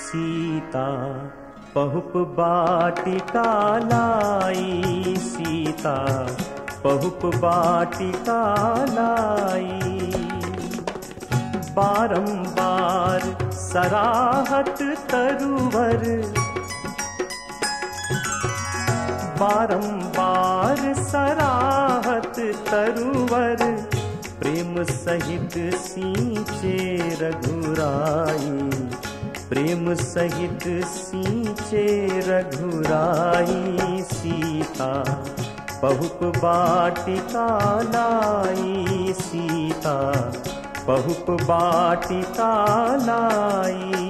सीता पहुप बाटिका लाई सीता पहुप बाटिका लाई बारंबार सराहत तरुवर। बारंबार सराहत तरुवर प्रेम सहित सींचे रघुराई। प्रेम सहित सींचे रघुराई सीता बहुप बाटिका लाई सीता बहुप बाटिका लाई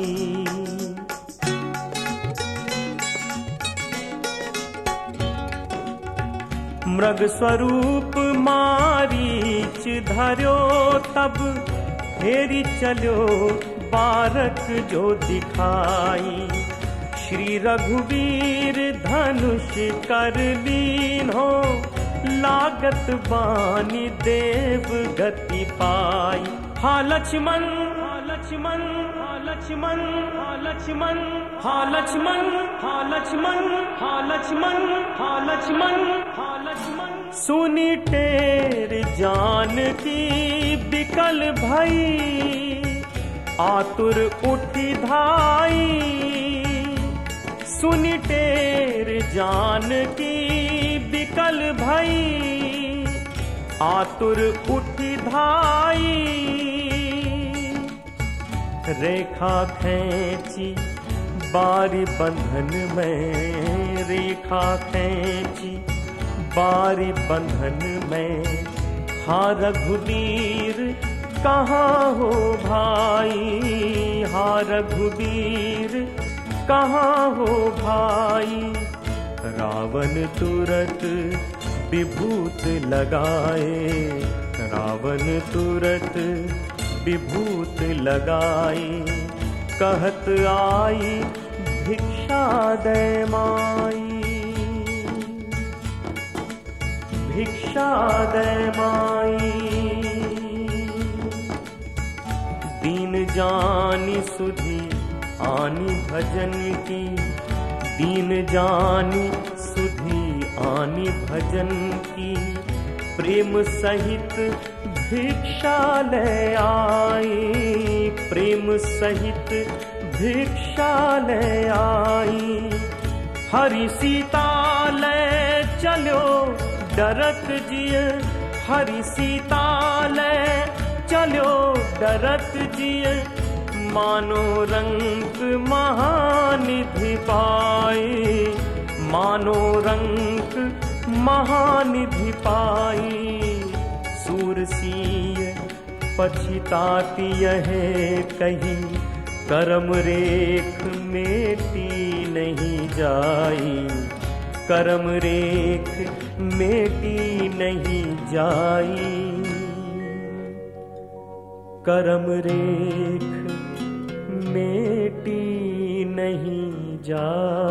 मृग स्वरूप मारीच धर्यो तब, फेरी चलो बारक जो दिखाई। श्री रघुवीर धनुष कर लीन हो लागत बानी देव गति पाई। हा लक्ष्मण लक्ष्मण, हा लक्ष्मण लक्ष्मण, हा लक्ष्मण हा लक्ष्मण हा लक्ष्मण हा लक्ष्मण हा लक्ष्मण। सुनी टेर जान की बिकल भई, आतुर उठी धाई। सुनी टेर जान की बिकल भई, आतुर उठी धाई। रेखा खींची, बारी बंधन में रेखा खींची, बारी बंधन में। हा रघुवीर, कहाँ हो भाई? हा रघुवीर, कहाँ हो भाई? रावण तुरत विभूत लगाए, रावण तुरत विभूत लगाए कहत आई, भिक्षा दे माई। भिक्षा दे माई। दीन जानी सुधी, आनी भजन की। दीन जानी सुधी, आनी भजन की। प्रेम सहित भिक्षा ले आई, प्रेम सहित भिक्षा ले आई। हरि सीता ले चलो, डरत जिय हरि सीता ले चलो, डरत जिय मानो रंग महानिधि पाई मानो रंग महानिधि पाई सूरसीय पछिताती है कही करम रेख मेटी नहीं जाई। करम रेख मेटी नहीं जाई। करम रेख मेटी नहीं जाई।